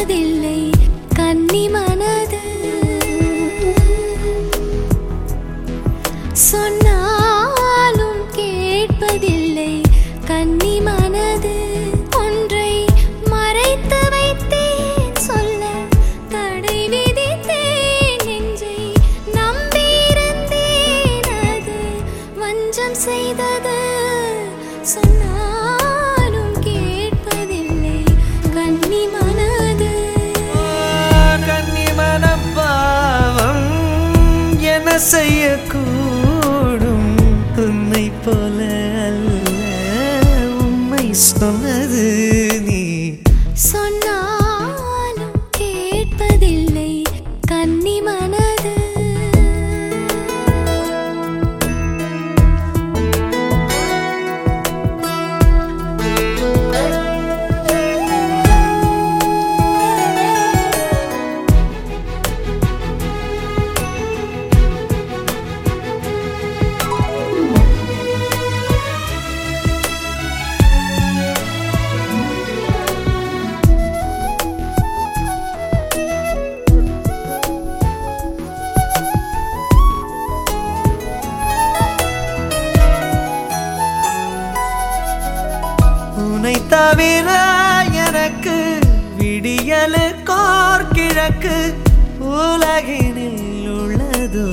மறப்பதில்லை செய்யக்கூடும். உன்னை போல அல்ல உண்மை சொன்னது நீ. சொன்னாலும் கேட்பதில்லை கன்னிமன தவிர எனக்கு விடியலு கோர்கிழக்கு உலகினில் உள்ளதோ?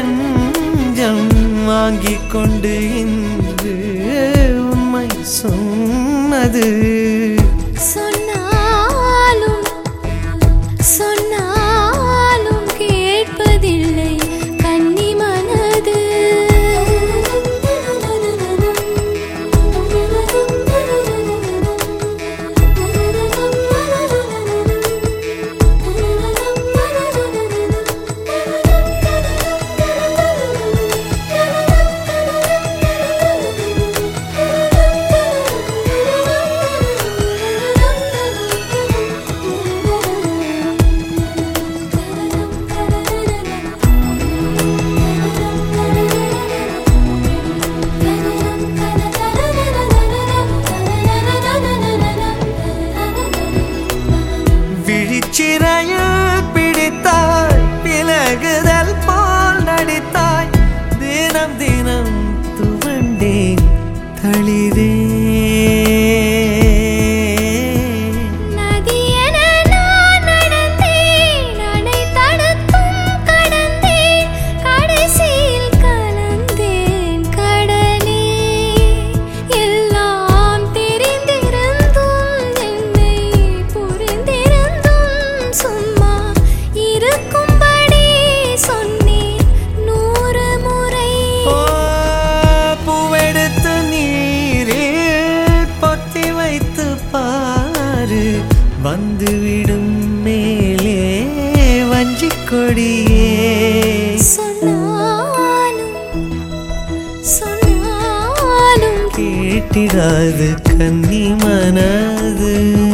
தஞ்சம் வாங்கி கொண்டு இன்று உண்மை சொன்னது. tirei வந்துவிடும் மேலே வஞ்சிக் கொடியே. கேட்டிடாது கன்னி மனது.